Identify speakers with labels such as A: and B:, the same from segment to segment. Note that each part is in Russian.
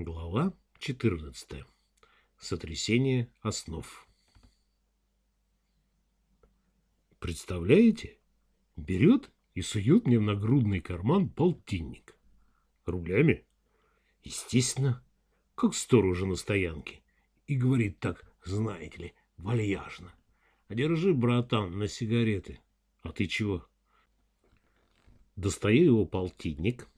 A: Глава 14. Сотрясение основ. Представляете? Берет и сует мне в нагрудный карман полтинник. Рублями? Естественно, как сторожа на стоянке. И говорит так, знаете ли, вальяжно. А держи, братан, на сигареты. А ты чего? Достаю его полтинник,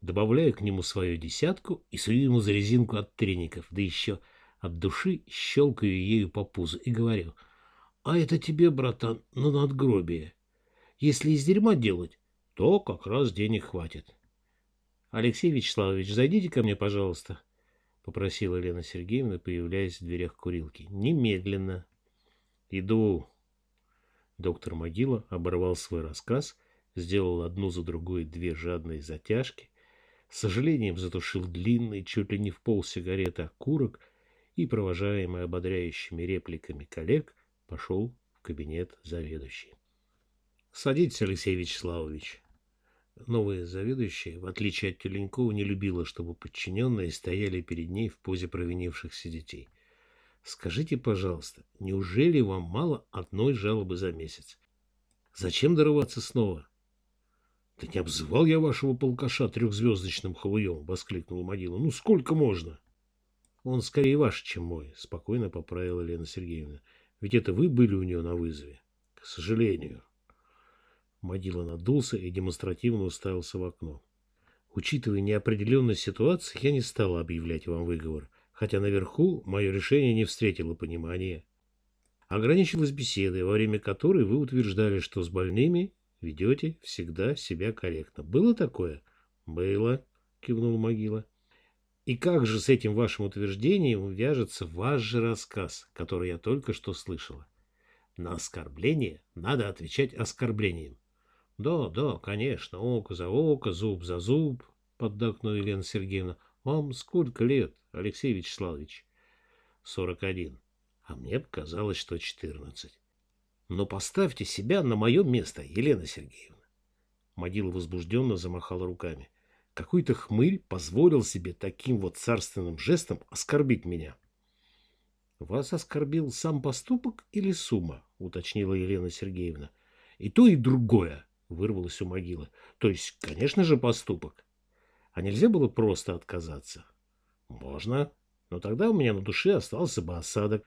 A: добавляю к нему свою десятку и сую ему за резинку от треников, да еще от души щелкаю ею по пузу и говорю, а это тебе, братан, на надгробие. Если из дерьма делать, то как раз денег хватит. Алексей Вячеславович, зайдите ко мне, пожалуйста, — попросила Елена Сергеевна, появляясь в дверях курилки. Немедленно. Иду. Доктор Могила оборвал свой рассказ, сделал одну за другой две жадные затяжки с сожалением затушил длинный, чуть ли не в пол сигареты окурок и, провожаемый ободряющими репликами коллег, пошел в кабинет заведующей. «Садитесь, Алексей Вячеславович». Новая заведующая, в отличие от Теленкова, не любила, чтобы подчиненные стояли перед ней в позе провинившихся детей. «Скажите, пожалуйста, неужели вам мало одной жалобы за месяц? Зачем дорываться снова?» — Да не обзывал я вашего полкаша трехзвездочным халуем, — воскликнула могила. — Ну, сколько можно? — Он скорее ваш, чем мой, — спокойно поправила Лена Сергеевна. — Ведь это вы были у нее на вызове. — К сожалению. Могила надулся и демонстративно уставился в окно. Учитывая неопределенность ситуации, я не стала объявлять вам выговор, хотя наверху мое решение не встретило понимания. Ограничилась беседой, во время которой вы утверждали, что с больными ведете всегда себя корректно. Было такое? Было, кивнул могила. И как же с этим вашим утверждением вяжется ваш же рассказ, который я только что слышала? На оскорбление надо отвечать оскорблением. Да, да, конечно, око за око, зуб за зуб, поддакнула Елена Сергеевна. Вам сколько лет, Алексей Вячеславович? Сорок один. А мне показалось, что четырнадцать. Но поставьте себя на мое место, Елена Сергеевна. Могила возбужденно замахала руками. Какой-то хмырь позволил себе таким вот царственным жестом оскорбить меня. Вас оскорбил сам поступок или сумма? Уточнила Елена Сергеевна. И то, и другое, вырвалось у могилы. То есть, конечно же, поступок. А нельзя было просто отказаться? Можно. Но тогда у меня на душе остался бы осадок.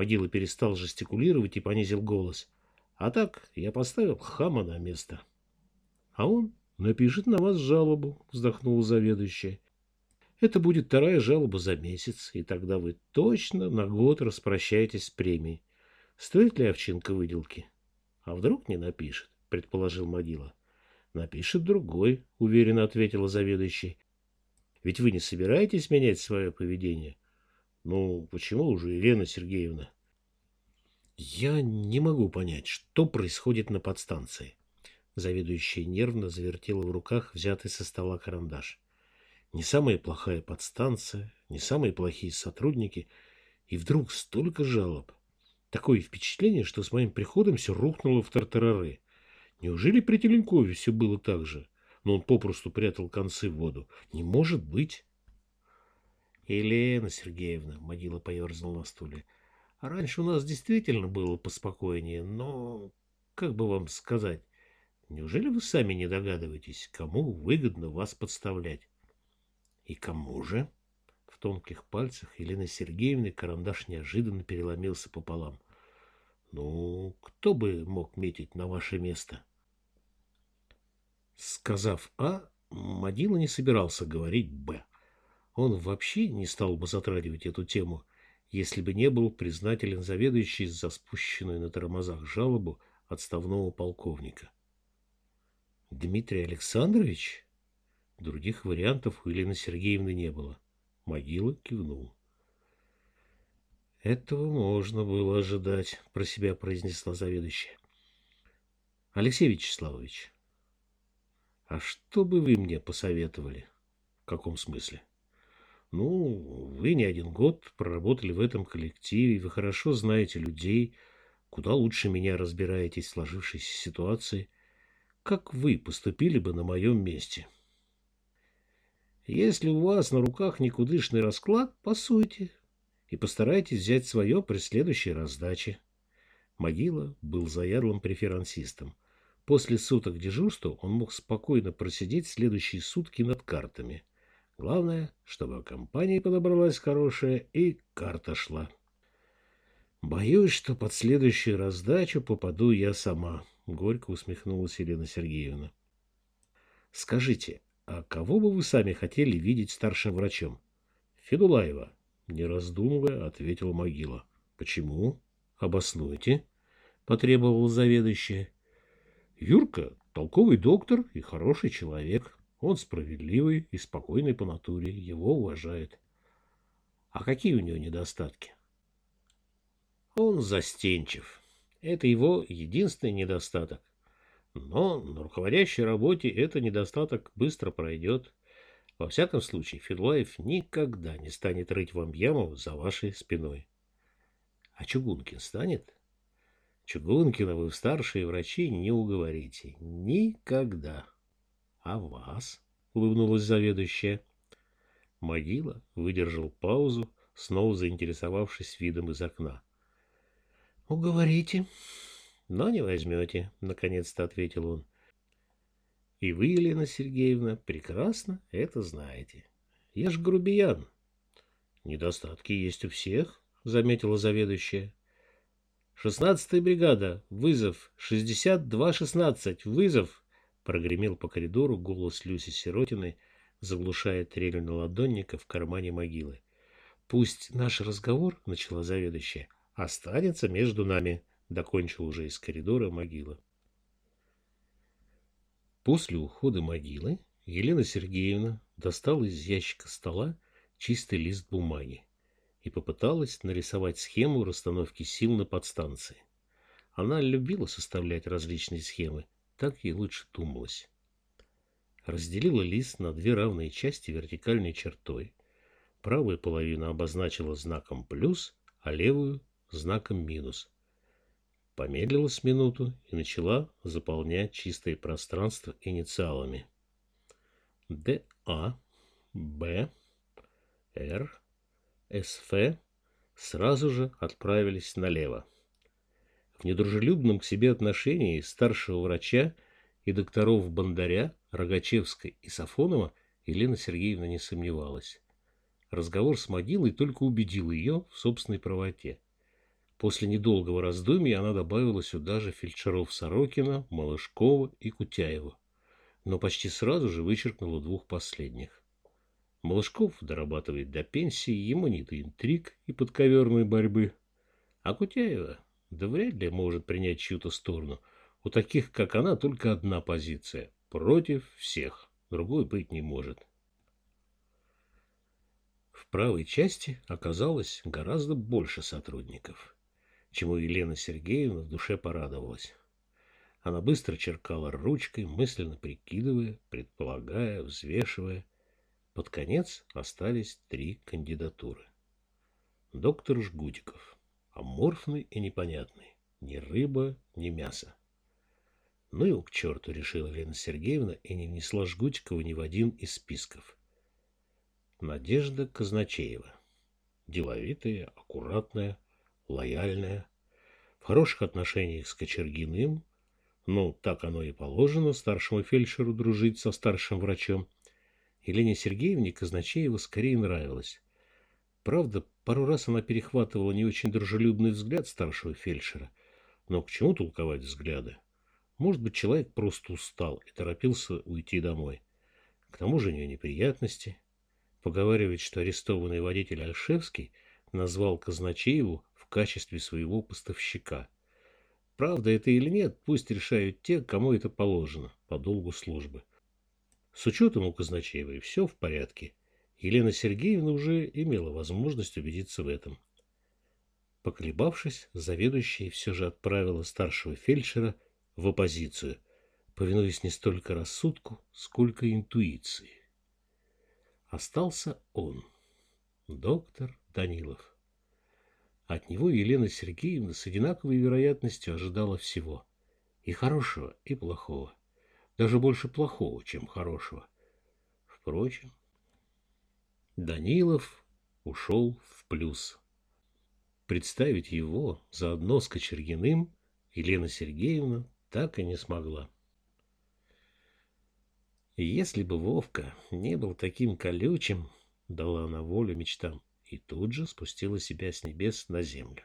A: Могила перестал жестикулировать и понизил голос. А так я поставил хама на место. А он напишет на вас жалобу, вздохнула заведующая. Это будет вторая жалоба за месяц, и тогда вы точно на год распрощаетесь с премией. Стоит ли овчинка выделки? А вдруг не напишет, предположил Могила. Напишет другой, уверенно ответила заведующая. Ведь вы не собираетесь менять свое поведение? Ну, почему уже, Елена Сергеевна? Я не могу понять, что происходит на подстанции. Заведующая нервно завертела в руках взятый со стола карандаш. Не самая плохая подстанция, не самые плохие сотрудники, и вдруг столько жалоб. Такое впечатление, что с моим приходом все рухнуло в тартарары. Неужели при Теленкове все было так же? Но он попросту прятал концы в воду. Не может быть. Елена Сергеевна, могила поерзала на стуле. Раньше у нас действительно было поспокойнее, но, как бы вам сказать, неужели вы сами не догадываетесь, кому выгодно вас подставлять? И кому же? В тонких пальцах Елены Сергеевны карандаш неожиданно переломился пополам. Ну, кто бы мог метить на ваше место? Сказав «А», Мадила не собирался говорить «Б». Он вообще не стал бы затрагивать эту тему, если бы не был признателен заведующий за спущенную на тормозах жалобу отставного полковника. Дмитрий Александрович? Других вариантов у Елены Сергеевны не было. Могила кивнул. Этого можно было ожидать, про себя произнесла заведующая. Алексей Вячеславович, а что бы вы мне посоветовали? В каком смысле? Ну, вы не один год проработали в этом коллективе, вы хорошо знаете людей, куда лучше меня разбираетесь в сложившейся ситуации. Как вы поступили бы на моем месте? Если у вас на руках никудышный расклад, пасуйте и постарайтесь взять свое при следующей раздаче. Могила был заярлым преферансистом. После суток дежурства он мог спокойно просидеть следующие сутки над картами. Главное, чтобы компания подобралась хорошая и карта шла. Боюсь, что под следующую раздачу попаду я сама, горько усмехнулась Елена Сергеевна. Скажите, а кого бы вы сами хотели видеть старшим врачом? Федулаева, не раздумывая, ответила могила. Почему? Обоснуйте, потребовал заведующая. Юрка – толковый доктор и хороший человек. Он справедливый и спокойный по натуре, его уважают. А какие у него недостатки? Он застенчив. Это его единственный недостаток. Но на руководящей работе этот недостаток быстро пройдет. Во всяком случае, Федлаев никогда не станет рыть вам яму за вашей спиной. А Чугункин станет? Чугункина вы в старшие врачи не уговорите. Никогда. А вас? Улыбнулась заведующая. Могила выдержал паузу, снова заинтересовавшись видом из окна. Уговорите. Но не возьмете, наконец-то ответил он. И вы, Елена Сергеевна, прекрасно это знаете. Я ж грубиян. Недостатки есть у всех, заметила заведующая. «Шестнадцатая бригада! Вызов! Шестьдесят два шестнадцать! Вызов!» Прогремел по коридору голос Люси Сиротиной, заглушая трель наладонника в кармане могилы. «Пусть наш разговор, — начала заведующая, — останется между нами», — докончил уже из коридора могила. После ухода могилы Елена Сергеевна достала из ящика стола чистый лист бумаги и попыталась нарисовать схему расстановки сил на подстанции. Она любила составлять различные схемы, так ей лучше думалось. Разделила лист на две равные части вертикальной чертой. Правую половину обозначила знаком плюс, а левую – знаком минус. Помедлила с минуту и начала заполнять чистое пространство инициалами. Д, А, Б, Р, СФ сразу же отправились налево. В недружелюбном к себе отношении старшего врача и докторов Бондаря, Рогачевской и Сафонова Елена Сергеевна не сомневалась. Разговор с могилой только убедил ее в собственной правоте. После недолгого раздумья она добавила сюда же фельдшеров Сорокина, Малышкова и Кутяева, но почти сразу же вычеркнула двух последних. Малышков дорабатывает до пенсии, ему не до интриг и подковерной борьбы. А Кутяева, да вряд ли может принять чью-то сторону. У таких, как она, только одна позиция – против всех. Другой быть не может. В правой части оказалось гораздо больше сотрудников, чему Елена Сергеевна в душе порадовалась. Она быстро черкала ручкой, мысленно прикидывая, предполагая, взвешивая – под конец остались три кандидатуры. Доктор Жгутиков. Аморфный и непонятный. Ни рыба, ни мясо. Ну и к черту, решила Лена Сергеевна и не внесла Жгутикова ни в один из списков. Надежда Казначеева. Деловитая, аккуратная, лояльная, в хороших отношениях с Кочергиным, ну, так оно и положено, старшему фельдшеру дружить со старшим врачом – Елене Сергеевне Казначеева скорее нравилось. Правда, пару раз она перехватывала не очень дружелюбный взгляд старшего фельдшера. Но к чему толковать взгляды? Может быть, человек просто устал и торопился уйти домой. К тому же у нее неприятности. Поговаривает, что арестованный водитель Альшевский назвал Казначееву в качестве своего поставщика. Правда это или нет, пусть решают те, кому это положено по долгу службы. С учетом у Казначеевой все в порядке. Елена Сергеевна уже имела возможность убедиться в этом. Поколебавшись, заведующая все же отправила старшего фельдшера в оппозицию, повинуясь не столько рассудку, сколько интуиции. Остался он, доктор Данилов. От него Елена Сергеевна с одинаковой вероятностью ожидала всего, и хорошего, и плохого даже больше плохого, чем хорошего. Впрочем, Данилов ушел в плюс. Представить его заодно с Кочергиным Елена Сергеевна так и не смогла. Если бы Вовка не был таким колючим, дала она волю мечтам и тут же спустила себя с небес на землю.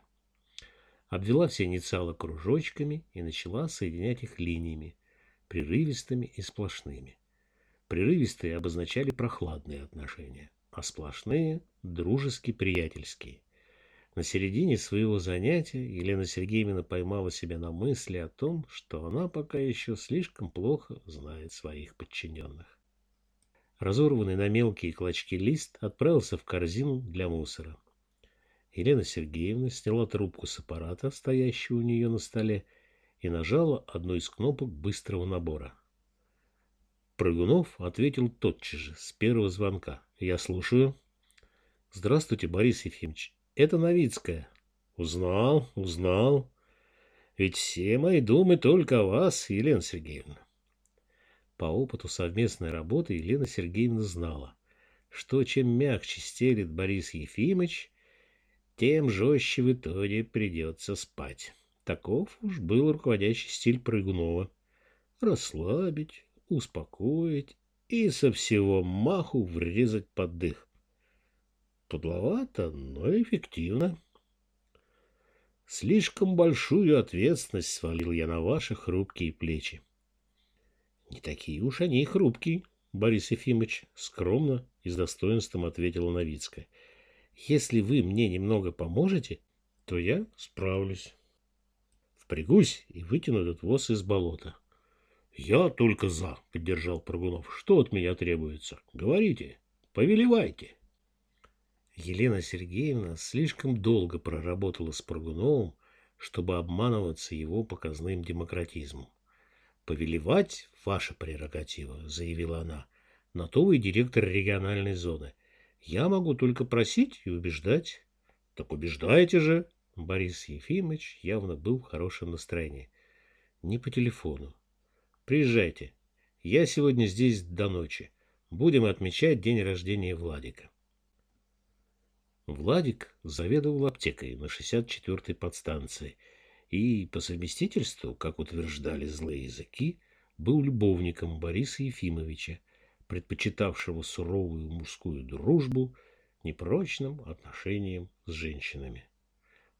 A: Обвела все инициалы кружочками и начала соединять их линиями, прерывистыми и сплошными. Прерывистые обозначали прохладные отношения, а сплошные – дружески-приятельские. На середине своего занятия Елена Сергеевна поймала себя на мысли о том, что она пока еще слишком плохо знает своих подчиненных. Разорванный на мелкие клочки лист отправился в корзину для мусора. Елена Сергеевна сняла трубку с аппарата, стоящего у нее на столе, и нажала одну из кнопок быстрого набора. Прыгунов ответил тотчас же, с первого звонка. «Я слушаю». «Здравствуйте, Борис Ефимович. Это Новицкая». «Узнал, узнал. Ведь все мои думы только о вас, Елена Сергеевна». По опыту совместной работы Елена Сергеевна знала, что чем мягче стелит Борис Ефимович, тем жестче в итоге придется спать. Таков уж был руководящий стиль Прыгунова. Расслабить, успокоить и со всего маху врезать под дых. Подловато, но эффективно. Слишком большую ответственность свалил я на ваши хрупкие плечи. Не такие уж они и хрупкие, Борис Ефимович, скромно и с достоинством ответила Новицкая. Если вы мне немного поможете, то я справлюсь. Впрягусь и вытяну этот воз из болота. Я только за, поддержал Прогунов. Что от меня требуется? Говорите, повелевайте. Елена Сергеевна слишком долго проработала с Прогуновым, чтобы обманываться его показным демократизмом. «Повелевать — ваша прерогатива», — заявила она. «На то вы директор региональной зоны. Я могу только просить и убеждать». «Так убеждайте же», Борис Ефимович явно был в хорошем настроении. Не по телефону. Приезжайте. Я сегодня здесь до ночи. Будем отмечать день рождения Владика. Владик заведовал аптекой на 64-й подстанции и по совместительству, как утверждали злые языки, был любовником Бориса Ефимовича, предпочитавшего суровую мужскую дружбу непрочным отношениям с женщинами.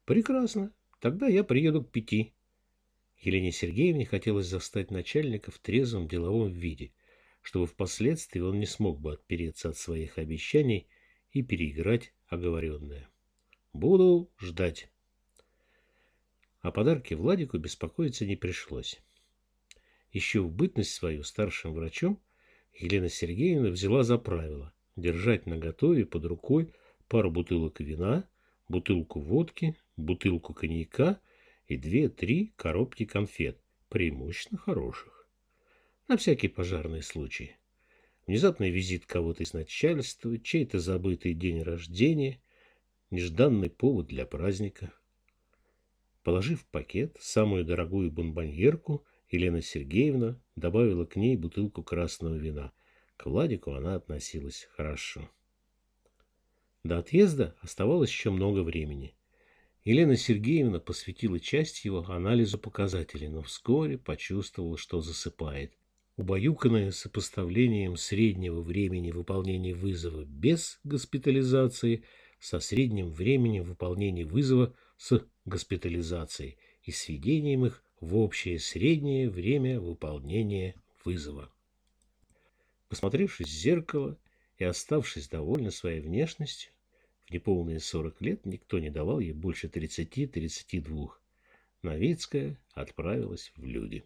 A: Прекрасно. Тогда я приеду к пяти. Елене Сергеевне хотелось застать начальника в трезвом деловом виде, чтобы впоследствии он не смог бы отпереться от своих обещаний и переиграть оговоренное. Буду ждать. О подарке Владику беспокоиться не пришлось. Еще в бытность свою старшим врачом Елена Сергеевна взяла за правило держать наготове под рукой пару бутылок вина, бутылку водки, бутылку коньяка и две-три коробки конфет, преимущественно хороших. На всякий пожарный случай. Внезапный визит кого-то из начальства, чей-то забытый день рождения, нежданный повод для праздника. Положив в пакет самую дорогую бомбоньерку, Елена Сергеевна добавила к ней бутылку красного вина. К Владику она относилась хорошо. До отъезда оставалось еще много времени. Елена Сергеевна посвятила часть его анализу показателей, но вскоре почувствовала, что засыпает. Убаюканная сопоставлением среднего времени выполнения вызова без госпитализации со средним временем выполнения вызова с госпитализацией и сведением их в общее среднее время выполнения вызова. Посмотревшись в зеркало и оставшись довольна своей внешностью, в неполные сорок лет никто не давал ей больше тридцати-тридцати двух. Новицкая отправилась в люди.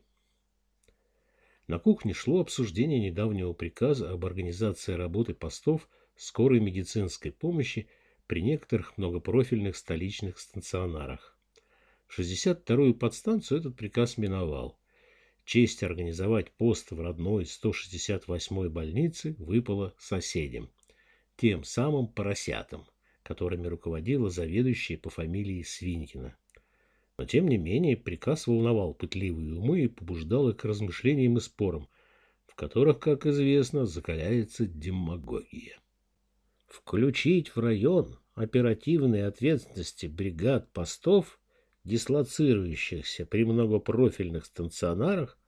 A: На кухне шло обсуждение недавнего приказа об организации работы постов скорой медицинской помощи при некоторых многопрофильных столичных стационарах. 62-ю подстанцию этот приказ миновал. Честь организовать пост в родной 168-й больнице выпала соседям, тем самым поросятам, которыми руководила заведующая по фамилии Свинькина. Но, тем не менее, приказ волновал пытливые умы и побуждал их к размышлениям и спорам, в которых, как известно, закаляется демагогия. включить в район оперативной ответственности бригад постов, дислоцирующихся при многопрофильных станционарах,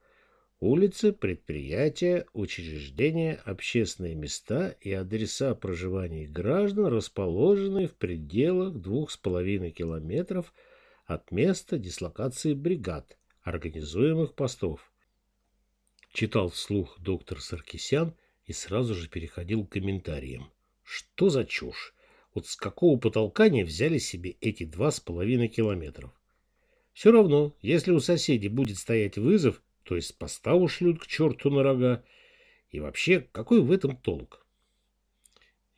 A: улицы, предприятия, учреждения, общественные места и адреса проживания граждан, расположенные в пределах двух с половиной километров от места дислокации бригад, организуемых постов. Читал вслух доктор Саркисян и сразу же переходил к комментариям. Что за чушь? Вот с какого потолка они взяли себе эти два с половиной километров? Все равно, если у соседей будет стоять вызов, то есть поста ушлют к черту на рога. И вообще, какой в этом толк?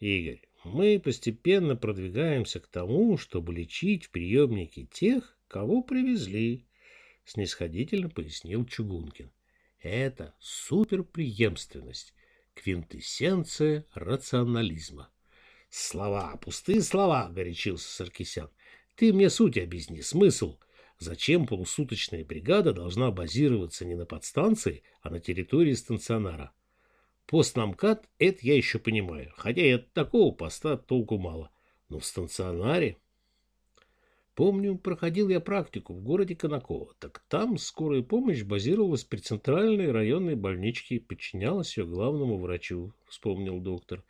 A: Игорь, мы постепенно продвигаемся к тому, чтобы лечить в приемнике тех, кого привезли, снисходительно пояснил Чугункин. Это суперприемственность, квинтэссенция рационализма. Слова, пустые слова, горячился Саркисян. Ты мне суть объясни, смысл. Зачем полусуточная бригада должна базироваться не на подстанции, а на территории станционара? Пост на МКАД – это я еще понимаю, хотя и от такого поста толку мало. Но в станционаре... Помню, проходил я практику в городе Конаково. Так там скорая помощь базировалась при центральной районной больничке и подчинялась ее главному врачу, вспомнил доктор.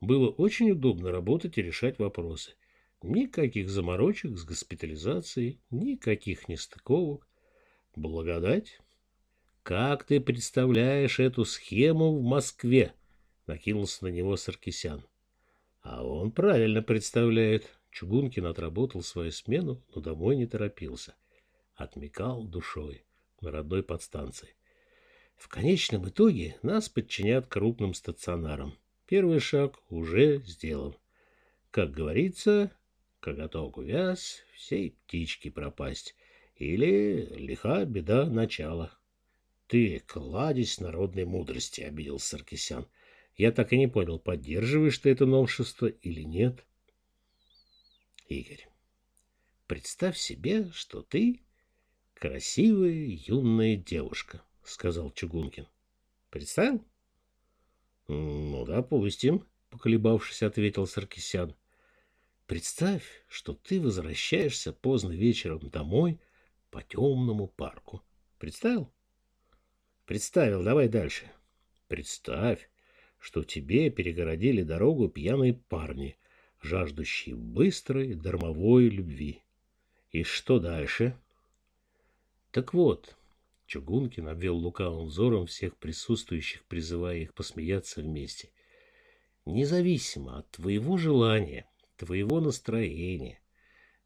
A: Было очень удобно работать и решать вопросы. Никаких заморочек с госпитализацией, никаких нестыковок. Благодать? Как ты представляешь эту схему в Москве? Накинулся на него Саркисян. А он правильно представляет. Чугункин отработал свою смену, но домой не торопился. Отмекал душой на родной подстанции. В конечном итоге нас подчинят крупным стационарам. Первый шаг уже сделан. Как говорится, коготок увяз, всей птички пропасть. Или лиха беда начала. Ты кладезь народной мудрости, обиделся Саркисян. Я так и не понял, поддерживаешь ты это новшество или нет. Игорь, представь себе, что ты красивая юная девушка, сказал Чугункин. Представил? «Ну, допустим», — поколебавшись, ответил Саркисян. «Представь, что ты возвращаешься поздно вечером домой по темному парку. Представил?» «Представил, давай дальше. Представь, что тебе перегородили дорогу пьяные парни, жаждущие быстрой дармовой любви. И что дальше?» «Так вот, Чугункин обвел лукавым взором всех присутствующих, призывая их посмеяться вместе. Независимо от твоего желания, твоего настроения,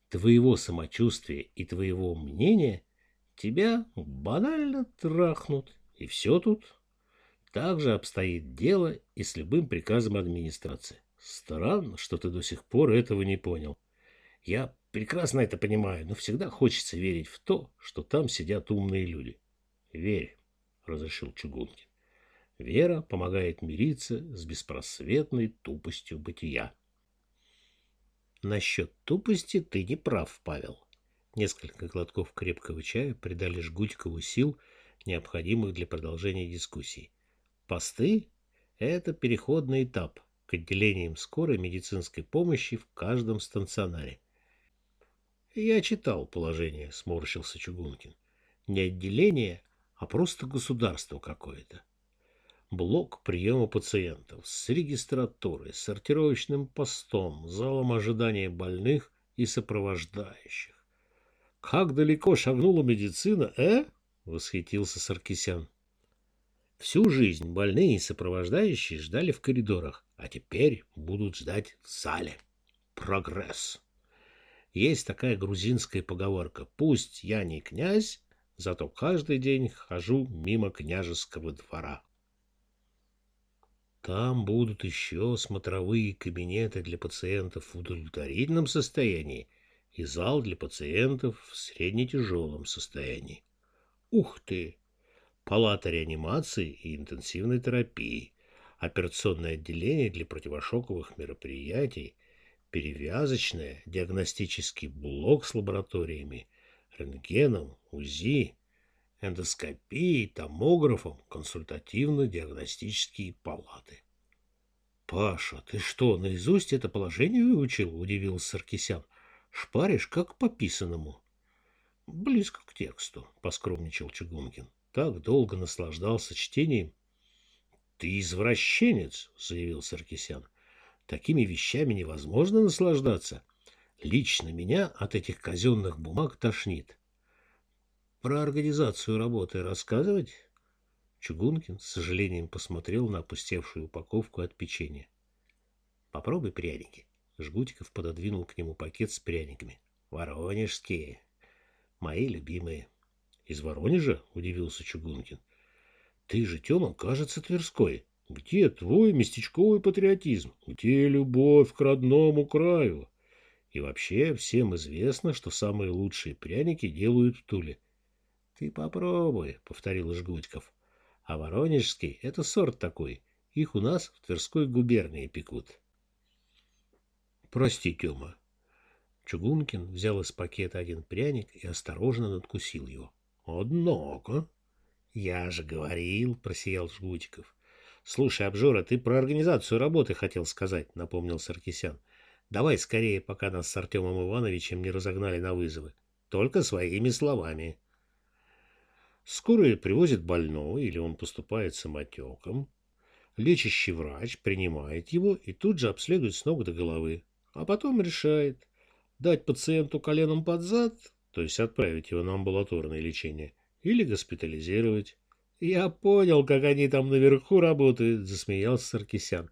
A: твоего самочувствия и твоего мнения, тебя банально трахнут, и все тут. Так же обстоит дело и с любым приказом администрации. Странно, что ты до сих пор этого не понял. Я прекрасно это понимаю, но всегда хочется верить в то, что там сидят умные люди. Верь, разрешил Чугункин. Вера помогает мириться с беспросветной тупостью бытия. Насчет тупости ты не прав, Павел. Несколько глотков крепкого чая придали Жгутикову сил, необходимых для продолжения дискуссий. Посты – это переходный этап к отделениям скорой медицинской помощи в каждом станционаре. Я читал положение, сморщился Чугункин. Не отделение, а просто государство какое-то. Блок приема пациентов с регистратурой, сортировочным постом, залом ожидания больных и сопровождающих. «Как далеко шагнула медицина, э?» — восхитился Саркисян. Всю жизнь больные и сопровождающие ждали в коридорах, а теперь будут ждать в зале. Прогресс. Есть такая грузинская поговорка «Пусть я не князь, зато каждый день хожу мимо княжеского двора. Там будут еще смотровые кабинеты для пациентов в удовлетворительном состоянии и зал для пациентов в среднетяжелом состоянии. Ух ты! Палата реанимации и интенсивной терапии, операционное отделение для противошоковых мероприятий, перевязочное, диагностический блок с лабораториями, рентгеном, УЗИ, эндоскопией, томографом, консультативно-диагностические палаты. Паша, ты что, наизусть это положение выучил? Удивился Саркисян. Шпаришь, как по писанному. Близко к тексту, поскромничал Чугункин. Так долго наслаждался чтением. Ты извращенец, заявил Саркисян. Такими вещами невозможно наслаждаться. Лично меня от этих казенных бумаг тошнит. Про организацию работы рассказывать? Чугункин с сожалением посмотрел на опустевшую упаковку от печенья. Попробуй пряники. Жгутиков пододвинул к нему пакет с пряниками. Воронежские. Мои любимые. Из Воронежа? Удивился Чугункин. Ты же, Тёма, кажется, Тверской. Где твой местечковый патриотизм? Где любовь к родному краю? И вообще всем известно, что самые лучшие пряники делают в Туле. — Ты попробуй, — повторил Жгутьков. — А воронежский — это сорт такой. Их у нас в Тверской губернии пекут. — Прости, Тёма. Чугункин взял из пакета один пряник и осторожно надкусил его. — Однако... — Я же говорил, — просиял Жгутиков. Слушай, Обжора, ты про организацию работы хотел сказать, напомнил Саркисян. Давай скорее, пока нас с Артемом Ивановичем не разогнали на вызовы. Только своими словами. Скорая привозит больного, или он поступает самотеком. Лечащий врач принимает его и тут же обследует с ног до головы. А потом решает, дать пациенту коленом под зад, то есть отправить его на амбулаторное лечение, или госпитализировать. Я понял, как они там наверху работают, засмеялся Саркисян.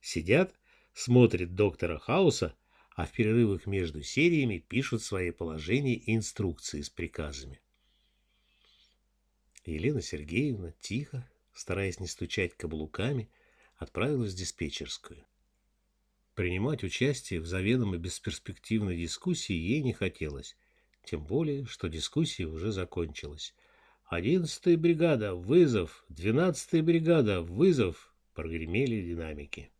A: Сидят, смотрят доктора Хауса, а в перерывах между сериями пишут свои положения и инструкции с приказами. Елена Сергеевна тихо, стараясь не стучать каблуками, отправилась в диспетчерскую. Принимать участие в заведомо бесперспективной дискуссии ей не хотелось, тем более, что дискуссия уже закончилась. «Одиннадцатая бригада, вызов! Двенадцатая бригада, вызов!» — прогремели динамики.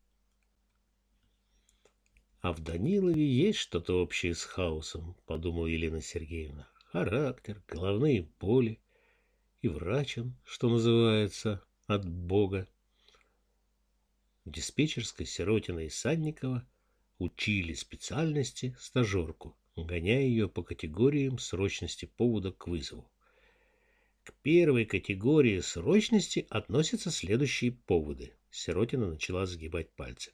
A: «А в Данилове есть что-то общее с хаосом», — подумала Елена Сергеевна. «Характер, головные боли и врач он, что называется, от Бога». В диспетчерской Сиротина и Санникова учили специальности стажерку, гоняя ее по категориям срочности повода к вызову. К первой категории срочности относятся следующие поводы. Сиротина начала загибать пальцы.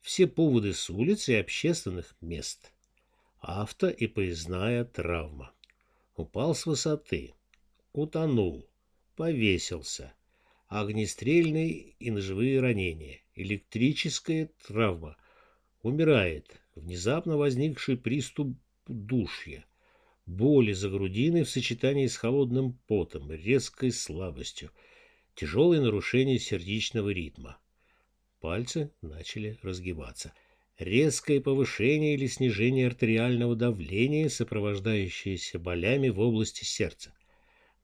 A: Все поводы с улиц и общественных мест. Авто и поездная травма. Упал с высоты. Утонул. Повесился. Огнестрельные и ножевые ранения. Электрическая травма. Умирает. Внезапно возникший приступ душья боли за грудиной в сочетании с холодным потом, резкой слабостью, тяжелое нарушение сердечного ритма. Пальцы начали разгибаться. Резкое повышение или снижение артериального давления, сопровождающееся болями в области сердца,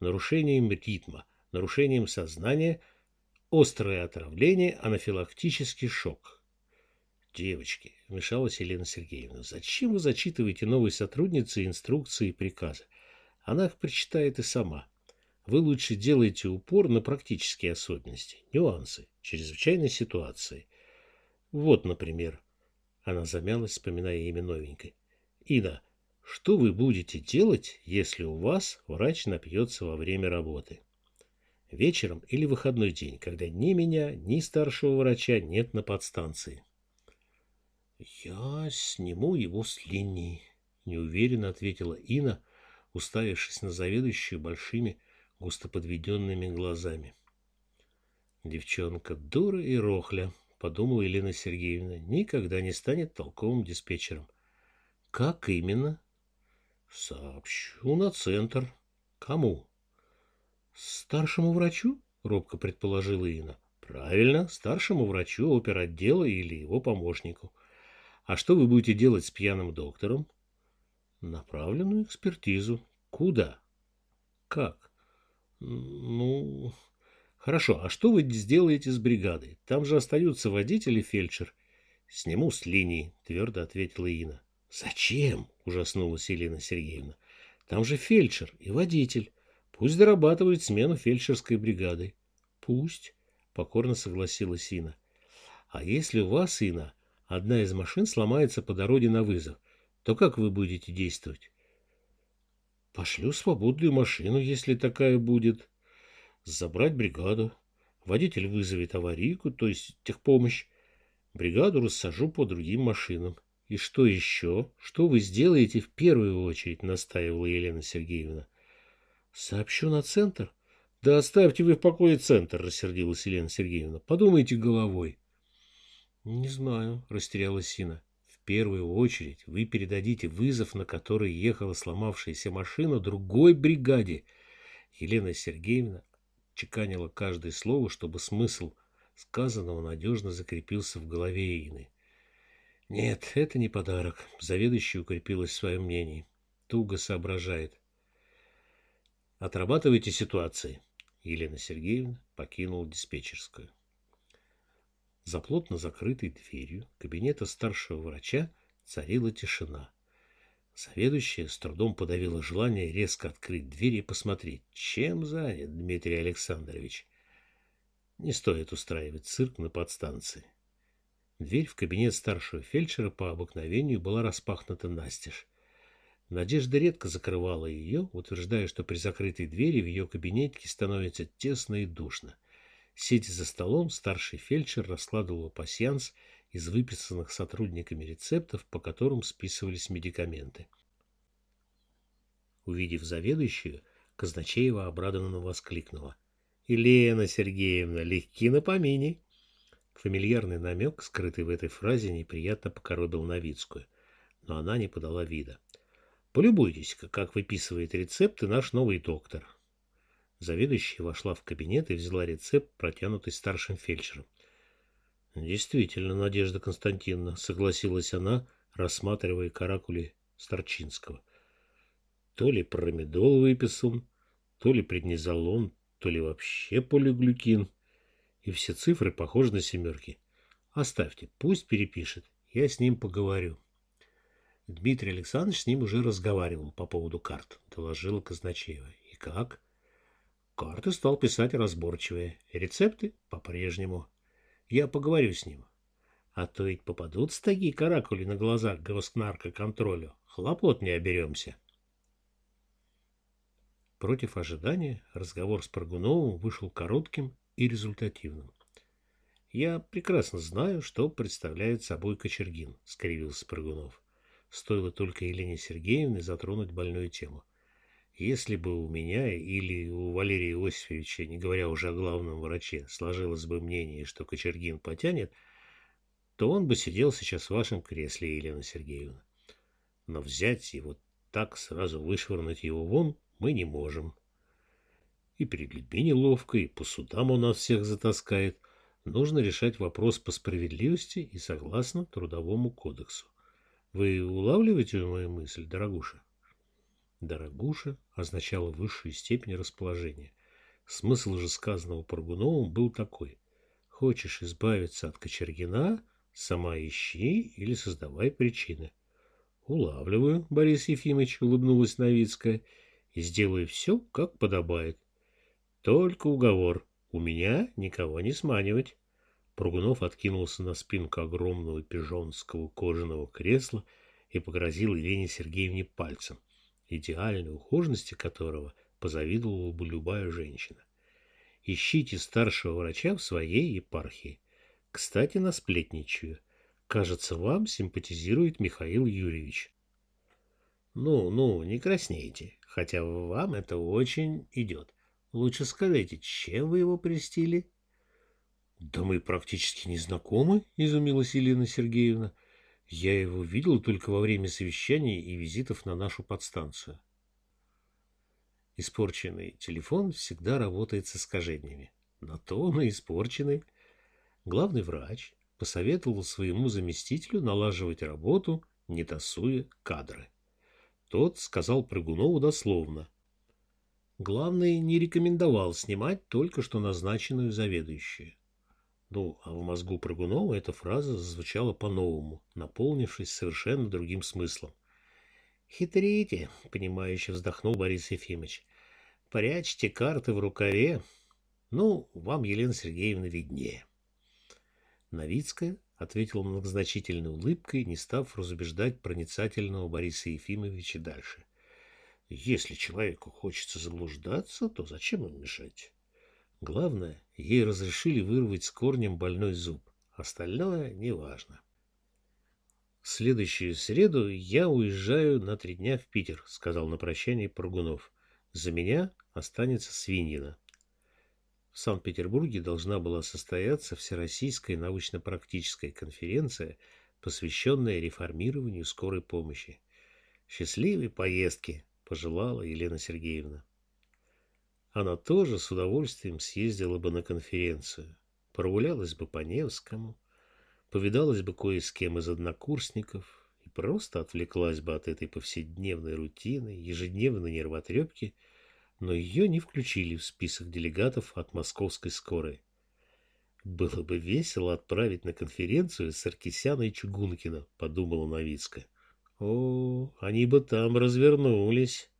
A: нарушением ритма, нарушением сознания, острое отравление, анафилактический шок. Девочки, вмешалась Елена Сергеевна, зачем вы зачитываете новой сотруднице инструкции и приказы? Она их прочитает и сама. Вы лучше делайте упор на практические особенности, нюансы, чрезвычайной ситуации. Вот, например, она замялась, вспоминая имя новенькой. Ина, что вы будете делать, если у вас врач напьется во время работы? Вечером или выходной день, когда ни меня, ни старшего врача нет на подстанции. «Я сниму его с линии», — неуверенно ответила Ина, уставившись на заведующую большими густоподведенными глазами. «Девчонка дура и рохля», — подумала Елена Сергеевна, — «никогда не станет толковым диспетчером». «Как именно?» «Сообщу на центр». «Кому?» «Старшему врачу?» — робко предположила Ина. «Правильно, старшему врачу оперотдела или его помощнику». А что вы будете делать с пьяным доктором? Направленную экспертизу. Куда? Как? Ну, хорошо. А что вы сделаете с бригадой? Там же остаются водитель и фельдшер. Сниму с линии, твердо ответила Ина. Зачем? Ужаснулась Елена Сергеевна. Там же фельдшер и водитель. Пусть дорабатывают смену фельдшерской бригады. Пусть, покорно согласилась Ина. А если у вас, сына, одна из машин сломается по дороге на вызов, то как вы будете действовать? Пошлю свободную машину, если такая будет. Забрать бригаду. Водитель вызовет аварийку, то есть техпомощь. Бригаду рассажу по другим машинам. И что еще? Что вы сделаете в первую очередь, настаивала Елена Сергеевна. Сообщу на центр. Да оставьте вы в покое центр, рассердилась Елена Сергеевна. Подумайте головой. Не знаю, растерялась Сина. В первую очередь вы передадите вызов, на который ехала сломавшаяся машина, другой бригаде. Елена Сергеевна чеканила каждое слово, чтобы смысл сказанного надежно закрепился в голове Ины. Нет, это не подарок. Заведующая укрепилась в своем мнении. Туго соображает. Отрабатывайте ситуации. Елена Сергеевна покинула диспетчерскую. За плотно закрытой дверью кабинета старшего врача царила тишина. Заведующая с трудом подавила желание резко открыть дверь и посмотреть, чем занят Дмитрий Александрович. Не стоит устраивать цирк на подстанции. Дверь в кабинет старшего фельдшера по обыкновению была распахнута настежь. Надежда редко закрывала ее, утверждая, что при закрытой двери в ее кабинетке становится тесно и душно. Сидя за столом, старший фельдшер раскладывал пасьянс из выписанных сотрудниками рецептов, по которым списывались медикаменты. Увидев заведующую, Казначеева обрадованно воскликнула. — Елена Сергеевна, легки на помине! Фамильярный намек, скрытый в этой фразе, неприятно покоробил Новицкую, но она не подала вида. Полюбуйтесь-ка, как выписывает рецепты наш новый доктор. Заведующая вошла в кабинет и взяла рецепт, протянутый старшим фельдшером. Действительно, Надежда Константиновна, согласилась она, рассматривая каракули Старчинского. То ли промедол выписан, то ли преднизолон, то ли вообще полиглюкин. И все цифры похожи на семерки. Оставьте, пусть перепишет, я с ним поговорю. Дмитрий Александрович с ним уже разговаривал по поводу карт, доложила Казначеева. И как? Карты стал писать разборчивые, рецепты по-прежнему. Я поговорю с ним. А то ведь попадут стаги каракули на глазах госнаркоконтролю. Хлопот не оберемся. Против ожидания разговор с Прыгуновым вышел коротким и результативным. «Я прекрасно знаю, что представляет собой Кочергин», — скривился Прыгунов. Стоило только Елене Сергеевне затронуть больную тему. Если бы у меня или у Валерия Иосифовича, не говоря уже о главном враче, сложилось бы мнение, что Кочергин потянет, то он бы сидел сейчас в вашем кресле, Елена Сергеевна. Но взять вот так сразу вышвырнуть его вон мы не можем. И перед людьми неловко, и по судам он нас всех затаскает. Нужно решать вопрос по справедливости и согласно Трудовому кодексу. Вы улавливаете мою мысль, дорогуша? Дорогуша означало высшую степень расположения. Смысл же сказанного Паргуновым был такой. Хочешь избавиться от Кочергина, сама ищи или создавай причины. Улавливаю, Борис Ефимович, улыбнулась Новицкая, и сделаю все, как подобает. Только уговор. У меня никого не сманивать. Пругунов откинулся на спинку огромного пижонского кожаного кресла и погрозил Елене Сергеевне пальцем идеальной ухоженности которого позавидовала бы любая женщина. Ищите старшего врача в своей епархии. Кстати, насплетничаю. Кажется, вам симпатизирует Михаил Юрьевич. Ну, ну, не краснейте, хотя вам это очень идет. Лучше скажите, чем вы его престили? Да мы практически не знакомы, изумилась Елена Сергеевна. Я его видел только во время совещаний и визитов на нашу подстанцию. Испорченный телефон всегда работает с искажениями. На то он и испорченный. Главный врач посоветовал своему заместителю налаживать работу, не тасуя кадры. Тот сказал Прыгунову дословно. Главный не рекомендовал снимать только что назначенную заведующую. Ну, а в мозгу Прыгунова эта фраза звучала по-новому, наполнившись совершенно другим смыслом. «Хитрите», — понимающе вздохнул Борис Ефимович. «Прячьте карты в рукаве. Ну, вам, Елена Сергеевна, виднее». Новицкая ответила многозначительной улыбкой, не став разубеждать проницательного Бориса Ефимовича дальше. Если человеку хочется заблуждаться, то зачем им мешать? Главное, ей разрешили вырвать с корнем больной зуб. Остальное неважно. В следующую среду я уезжаю на три дня в Питер, сказал на прощание Прогунов. За меня останется Свиньина. В Санкт-Петербурге должна была состояться Всероссийская научно-практическая конференция, посвященная реформированию скорой помощи. Счастливой поездки, пожелала Елена Сергеевна. Она тоже с удовольствием съездила бы на конференцию, прогулялась бы по Невскому, повидалась бы кое с кем из однокурсников и просто отвлеклась бы от этой повседневной рутины, ежедневной нервотрепки, но ее не включили в список делегатов от московской скорой. Было бы весело отправить на конференцию Саркисяна и Чугункина, подумала Новицкая. О, они бы там развернулись.